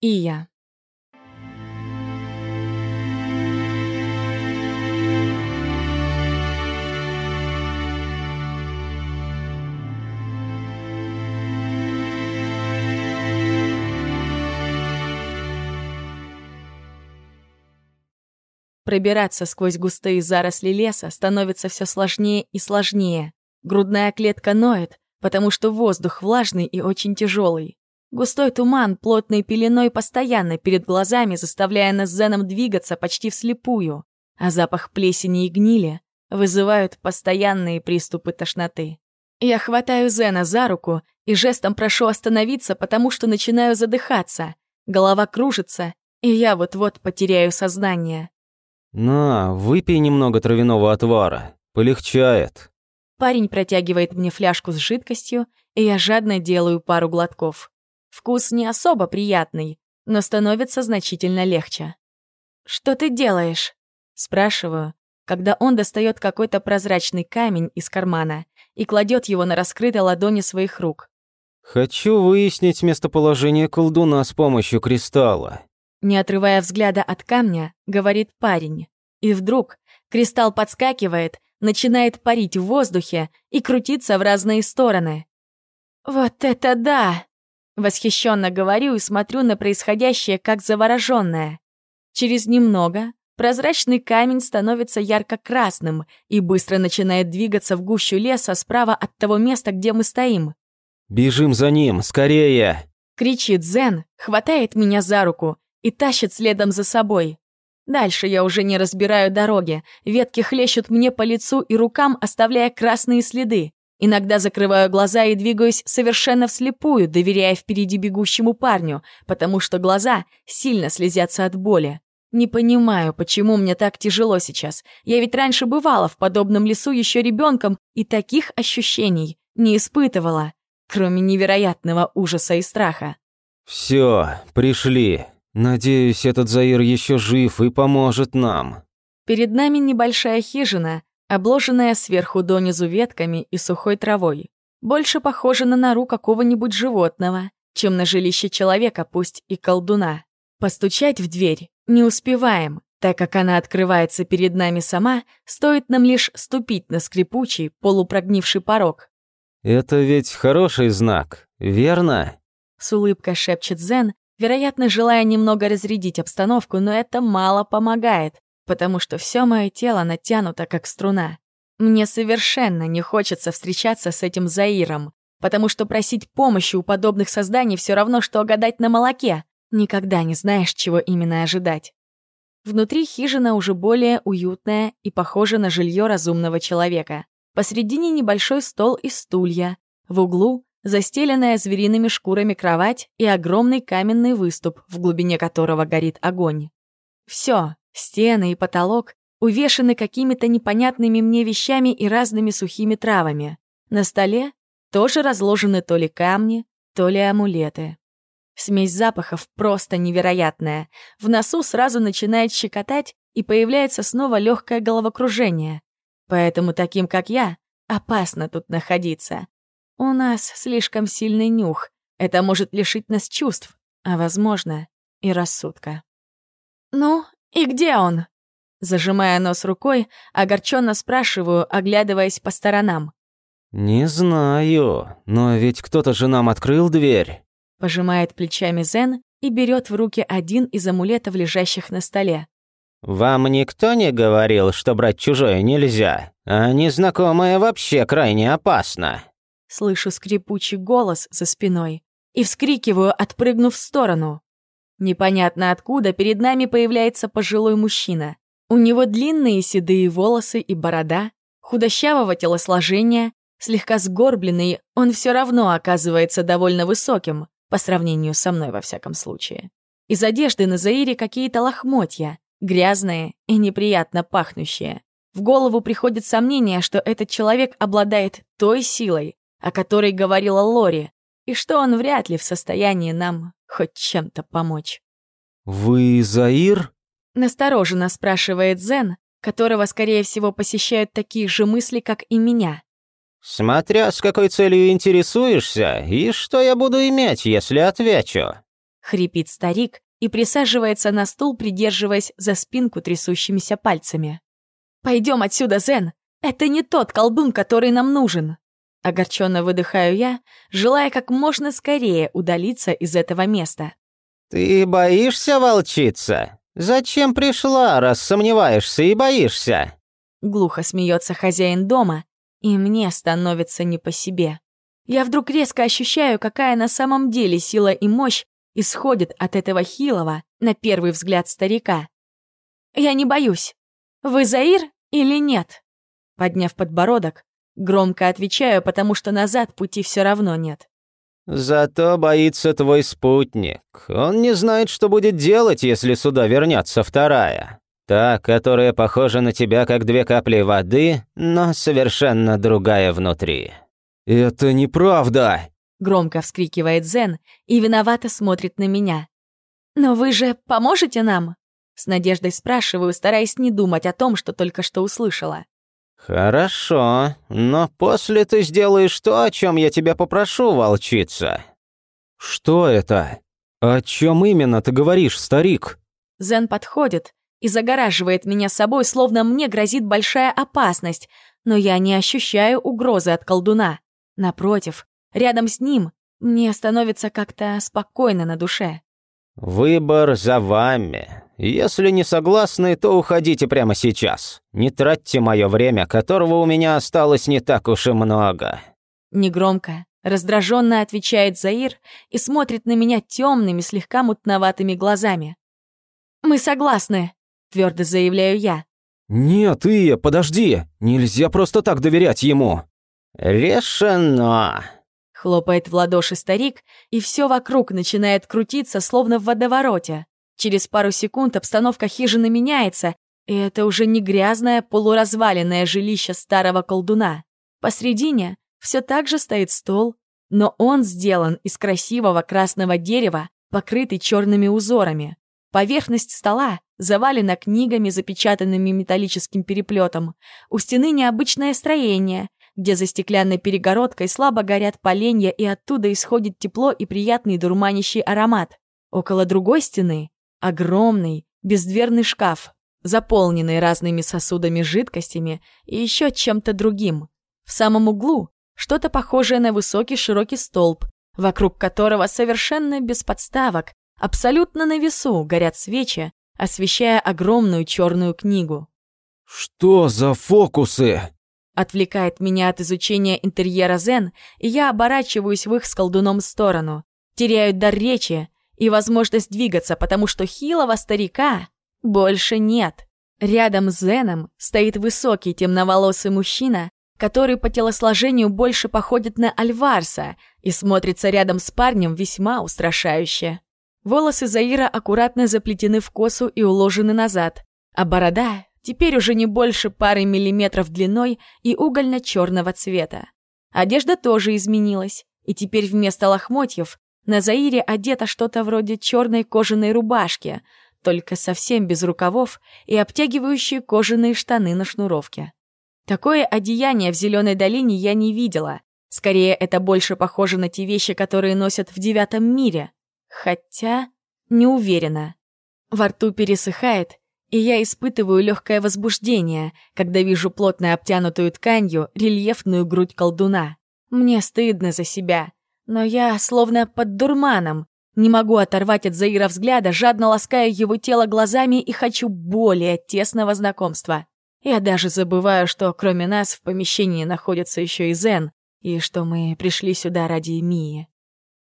Ия. Пробираться сквозь густые заросли леса становится все сложнее и сложнее. Грудная клетка ноет, потому что воздух влажный и очень тяжелый. Густой туман плотной пеленой постоянно перед глазами, заставляя нас с Зеном двигаться почти вслепую, а запах плесени и гнили вызывают постоянные приступы тошноты. Я хватаю Зена за руку и жестом прошу остановиться, потому что начинаю задыхаться. Голова кружится, и я вот-вот потеряю сознание. «На, выпей немного травяного отвара. Полегчает». Парень протягивает мне фляжку с жидкостью, и я жадно делаю пару глотков. Вкус не особо приятный, но становится значительно легче. «Что ты делаешь?» — спрашиваю, когда он достает какой-то прозрачный камень из кармана и кладет его на раскрытой ладони своих рук. «Хочу выяснить местоположение колдуна с помощью кристалла», не отрывая взгляда от камня, говорит парень. И вдруг кристалл подскакивает, начинает парить в воздухе и крутиться в разные стороны. «Вот это да!» Восхищенно говорю и смотрю на происходящее как заворожённая. Через немного прозрачный камень становится ярко-красным и быстро начинает двигаться в гущу леса справа от того места, где мы стоим. «Бежим за ним, скорее!» Кричит Зен, хватает меня за руку и тащит следом за собой. Дальше я уже не разбираю дороги, ветки хлещут мне по лицу и рукам, оставляя красные следы. Иногда закрываю глаза и двигаюсь совершенно вслепую, доверяя впереди бегущему парню, потому что глаза сильно слезятся от боли. Не понимаю, почему мне так тяжело сейчас. Я ведь раньше бывала в подобном лесу еще ребенком и таких ощущений не испытывала, кроме невероятного ужаса и страха. «Все, пришли», Надеюсь, этот Заир еще жив и поможет нам. Перед нами небольшая хижина, обложенная сверху донизу ветками и сухой травой. Больше похожа на нору какого-нибудь животного, чем на жилище человека, пусть и колдуна. Постучать в дверь не успеваем, так как она открывается перед нами сама, стоит нам лишь ступить на скрипучий, полупрогнивший порог. «Это ведь хороший знак, верно?» С улыбкой шепчет Зен, вероятно, желая немного разрядить обстановку, но это мало помогает, потому что все мое тело натянуто, как струна. Мне совершенно не хочется встречаться с этим Заиром, потому что просить помощи у подобных созданий все равно, что гадать на молоке. Никогда не знаешь, чего именно ожидать. Внутри хижина уже более уютная и похожа на жилье разумного человека. Посредине небольшой стол и стулья. В углу застеленная звериными шкурами кровать и огромный каменный выступ, в глубине которого горит огонь. Все, стены и потолок увешаны какими-то непонятными мне вещами и разными сухими травами. На столе тоже разложены то ли камни, то ли амулеты. Смесь запахов просто невероятная. В носу сразу начинает щекотать, и появляется снова легкое головокружение. Поэтому таким, как я, опасно тут находиться. У нас слишком сильный нюх. Это может лишить нас чувств, а, возможно, и рассудка. «Ну, и где он?» Зажимая нос рукой, огорченно спрашиваю, оглядываясь по сторонам. «Не знаю, но ведь кто-то же нам открыл дверь». Пожимает плечами Зен и берет в руки один из амулетов, лежащих на столе. «Вам никто не говорил, что брать чужое нельзя, а незнакомое вообще крайне опасно?» Слышу скрипучий голос за спиной и вскрикиваю, отпрыгнув в сторону. Непонятно откуда перед нами появляется пожилой мужчина. У него длинные седые волосы и борода, худощавого телосложения, слегка сгорбленный, он все равно оказывается довольно высоким, по сравнению со мной во всяком случае. Из одежды на Заире какие-то лохмотья, грязные и неприятно пахнущие. В голову приходит сомнение, что этот человек обладает той силой, о которой говорила Лори, и что он вряд ли в состоянии нам хоть чем-то помочь. «Вы Заир?» Настороженно спрашивает Зен, которого, скорее всего, посещают такие же мысли, как и меня. «Смотря с какой целью интересуешься, и что я буду иметь, если отвечу?» хрипит старик и присаживается на стул, придерживаясь за спинку трясущимися пальцами. Пойдем отсюда, Зен! Это не тот колдун, который нам нужен!» Огорченно выдыхаю я, желая как можно скорее удалиться из этого места. «Ты боишься, волчица? Зачем пришла, раз сомневаешься и боишься?» Глухо смеется хозяин дома, и мне становится не по себе. Я вдруг резко ощущаю, какая на самом деле сила и мощь исходит от этого хилого, на первый взгляд, старика. «Я не боюсь. Вы Заир или нет?» Подняв подбородок, громко отвечаю, потому что назад пути все равно нет. «Зато боится твой спутник. Он не знает, что будет делать, если сюда вернется вторая. Та, которая похожа на тебя, как две капли воды, но совершенно другая внутри». «Это неправда!» Громко вскрикивает Зен и виновато смотрит на меня. «Но вы же поможете нам?» С надеждой спрашиваю, стараясь не думать о том, что только что услышала. «Хорошо, но после ты сделаешь то, о чем я тебя попрошу, волчица». «Что это? О чем именно ты говоришь, старик?» Зен подходит и загораживает меня собой, словно мне грозит большая опасность, но я не ощущаю угрозы от колдуна. Напротив, рядом с ним мне становится как-то спокойно на душе. «Выбор за вами. Если не согласны, то уходите прямо сейчас. Не тратьте мое время, которого у меня осталось не так уж и много». Негромко, раздраженно отвечает Заир и смотрит на меня темными, слегка мутноватыми глазами. «Мы согласны», — твердо заявляю я. «Нет, Ия, подожди! Нельзя просто так доверять ему!» «Решено!» Хлопает в ладоши старик, и все вокруг начинает крутиться, словно в водовороте. Через пару секунд обстановка хижины меняется, и это уже не грязное полуразваленное жилище старого колдуна. Посредине все так же стоит стол, но он сделан из красивого красного дерева, покрытый черными узорами. Поверхность стола завалена книгами, запечатанными металлическим переплетом. У стены необычное строение, где за стеклянной перегородкой слабо горят поленья, и оттуда исходит тепло и приятный дурманящий аромат. Около другой стены Огромный, бездверный шкаф, заполненный разными сосудами жидкостями и еще чем-то другим. В самом углу что-то похожее на высокий широкий столб, вокруг которого совершенно без подставок, абсолютно на весу горят свечи, освещая огромную черную книгу. «Что за фокусы?» Отвлекает меня от изучения интерьера Зен, и я оборачиваюсь в их с колдуном сторону. Теряю дар речи, и возможность двигаться, потому что хилого старика больше нет. Рядом с Зеном стоит высокий темноволосый мужчина, который по телосложению больше походит на Альварса и смотрится рядом с парнем весьма устрашающе. Волосы Заира аккуратно заплетены в косу и уложены назад, а борода теперь уже не больше пары миллиметров длиной и угольно-черного цвета. Одежда тоже изменилась, и теперь вместо лохмотьев на Заире одето что-то вроде черной кожаной рубашки, только совсем без рукавов и обтягивающие кожаные штаны на шнуровке. Такое одеяние в Зеленой долине я не видела. Скорее, это больше похоже на те вещи, которые носят в девятом мире. Хотя, не уверена. Во рту пересыхает, и я испытываю легкое возбуждение, когда вижу плотно обтянутую тканью рельефную грудь колдуна. Мне стыдно за себя. Но я словно под дурманом. Не могу оторвать от Заира взгляда, жадно лаская его тело глазами и хочу более тесного знакомства. Я даже забываю, что кроме нас в помещении находится еще и Зен, и что мы пришли сюда ради Мии.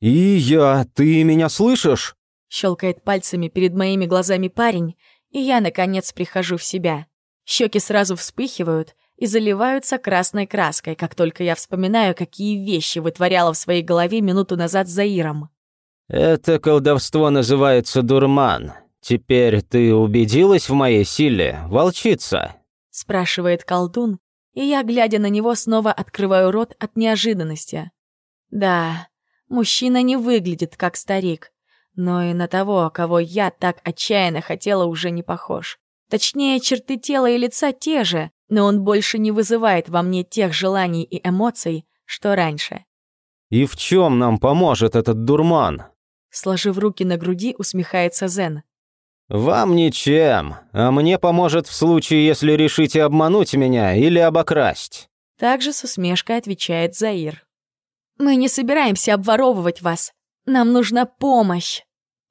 «И я, ты меня слышишь?» Щелкает пальцами перед моими глазами парень, и я, наконец, прихожу в себя. Щеки сразу вспыхивают, и заливаются красной краской, как только я вспоминаю, какие вещи вытворяла в своей голове минуту назад Заиром. «Это колдовство называется дурман. Теперь ты убедилась в моей силе, волчица?» спрашивает колдун, и я, глядя на него, снова открываю рот от неожиданности. Да, мужчина не выглядит как старик, но и на того, кого я так отчаянно хотела, уже не похож. Точнее, черты тела и лица те же, но он больше не вызывает во мне тех желаний и эмоций, что раньше. «И в чем нам поможет этот дурман?» Сложив руки на груди, усмехается Зен. «Вам ничем, а мне поможет в случае, если решите обмануть меня или обокрасть». Также с усмешкой отвечает Заир. «Мы не собираемся обворовывать вас. Нам нужна помощь».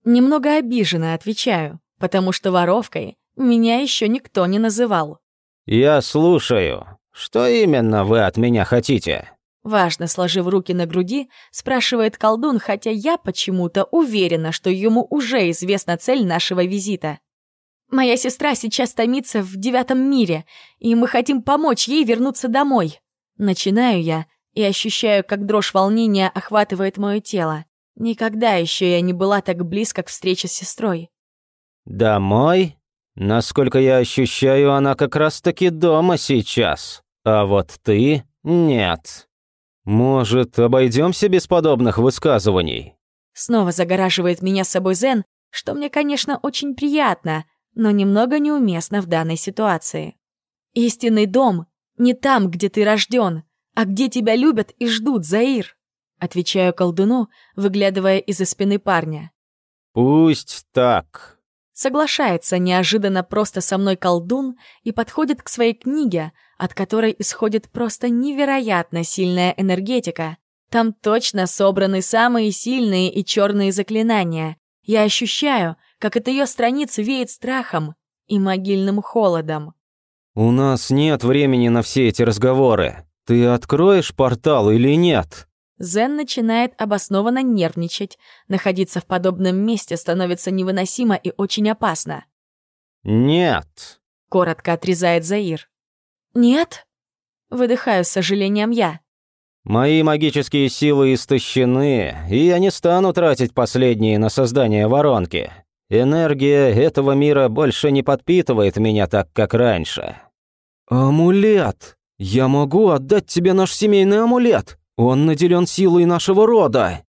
Немного обиженно отвечаю, потому что воровкой меня еще никто не называл. «Я слушаю. Что именно вы от меня хотите?» Важно, сложив руки на груди, спрашивает колдун, хотя я почему-то уверена, что ему уже известна цель нашего визита. «Моя сестра сейчас томится в девятом мире, и мы хотим помочь ей вернуться домой». Начинаю я и ощущаю, как дрожь волнения охватывает мое тело. Никогда еще я не была так близко к встрече с сестрой. «Домой? Насколько я ощущаю, она как раз-таки дома сейчас. А вот ты — нет». «Может, обойдемся без подобных высказываний?» Снова загораживает меня с собой Зен, что мне, конечно, очень приятно, но немного неуместно в данной ситуации. Истинный дом не там, где ты рожден, а где тебя любят и ждут, Заир. Отвечаю колдуну, выглядывая из-за спины парня. «Пусть так», Соглашается неожиданно просто со мной колдун и подходит к своей книге, от которой исходит просто невероятно сильная энергетика. Там точно собраны самые сильные и черные заклинания. Я ощущаю, как от ее страниц веет страхом и могильным холодом. «У нас нет времени на все эти разговоры. Ты откроешь портал или нет?» Зен начинает обоснованно нервничать. Находиться в подобном месте становится невыносимо и очень опасно. «Нет», — коротко отрезает Заир. «Нет?» — выдыхаю с сожалением я. «Мои магические силы истощены, и я не стану тратить последние на создание воронки. Энергия этого мира больше не подпитывает меня так, как раньше». «Амулет! Я могу отдать тебе наш семейный амулет!» Он наделен силой нашего рода!»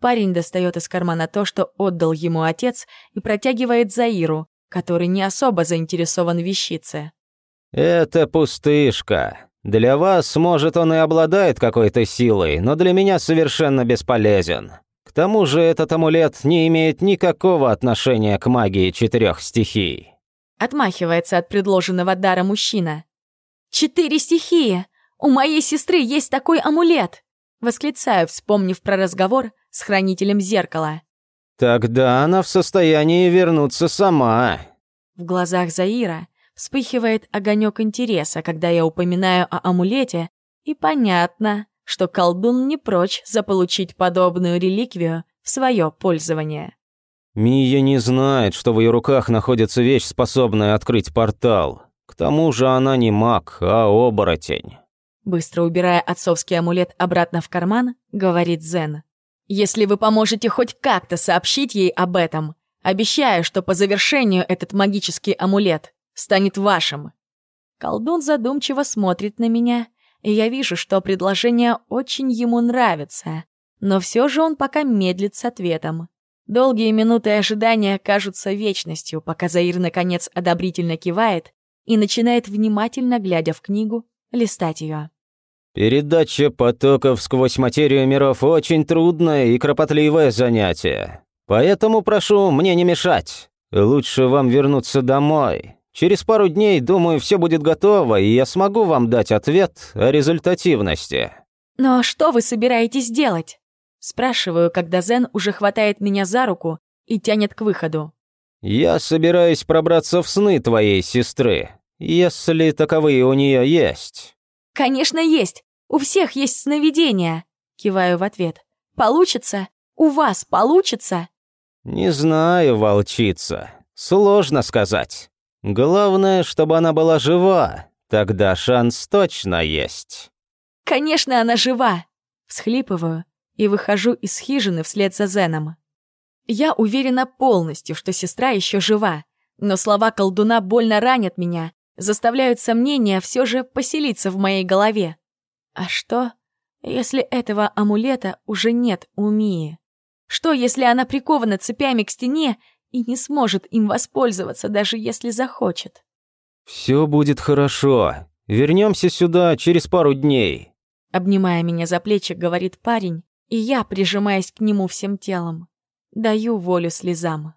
Парень достает из кармана то, что отдал ему отец, и протягивает Заиру, который не особо заинтересован в вещице. «Это пустышка. Для вас, может, он и обладает какой-то силой, но для меня совершенно бесполезен. К тому же этот амулет не имеет никакого отношения к магии четырех стихий». Отмахивается от предложенного дара мужчина. «Четыре стихии! У моей сестры есть такой амулет!» Восклицаю, вспомнив про разговор с хранителем зеркала. «Тогда она в состоянии вернуться сама». В глазах Заира вспыхивает огонек интереса, когда я упоминаю о амулете, и понятно, что колдун не прочь заполучить подобную реликвию в свое пользование. «Мия не знает, что в ее руках находится вещь, способная открыть портал. К тому же она не маг, а оборотень». Быстро убирая отцовский амулет обратно в карман, говорит Зен. «Если вы поможете хоть как-то сообщить ей об этом, обещаю, что по завершению этот магический амулет станет вашим». Колдун задумчиво смотрит на меня, и я вижу, что предложение очень ему нравится, но все же он пока медлит с ответом. Долгие минуты ожидания кажутся вечностью, пока Заир наконец одобрительно кивает и начинает внимательно, глядя в книгу, листать ее. «Передача потоков сквозь материю миров очень трудное и кропотливое занятие. Поэтому прошу мне не мешать. Лучше вам вернуться домой. Через пару дней, думаю, все будет готово, и я смогу вам дать ответ о результативности». «Но что вы собираетесь делать?» Спрашиваю, когда Зен уже хватает меня за руку и тянет к выходу. «Я собираюсь пробраться в сны твоей сестры, если таковые у нее есть». «Конечно, есть. У всех есть сновидения», — киваю в ответ. «Получится? У вас получится?» «Не знаю, волчица. Сложно сказать. Главное, чтобы она была жива. Тогда шанс точно есть». «Конечно, она жива!» Всхлипываю и выхожу из хижины вслед за Зеном. Я уверена полностью, что сестра еще жива, но слова колдуна больно ранят меня, заставляют сомнения все же поселиться в моей голове. А что, если этого амулета уже нет у Мии? Что, если она прикована цепями к стене и не сможет им воспользоваться, даже если захочет? «Все будет хорошо. Вернемся сюда через пару дней», обнимая меня за плечи, говорит парень, и я прижимаясь к нему всем телом. даю волю слезам.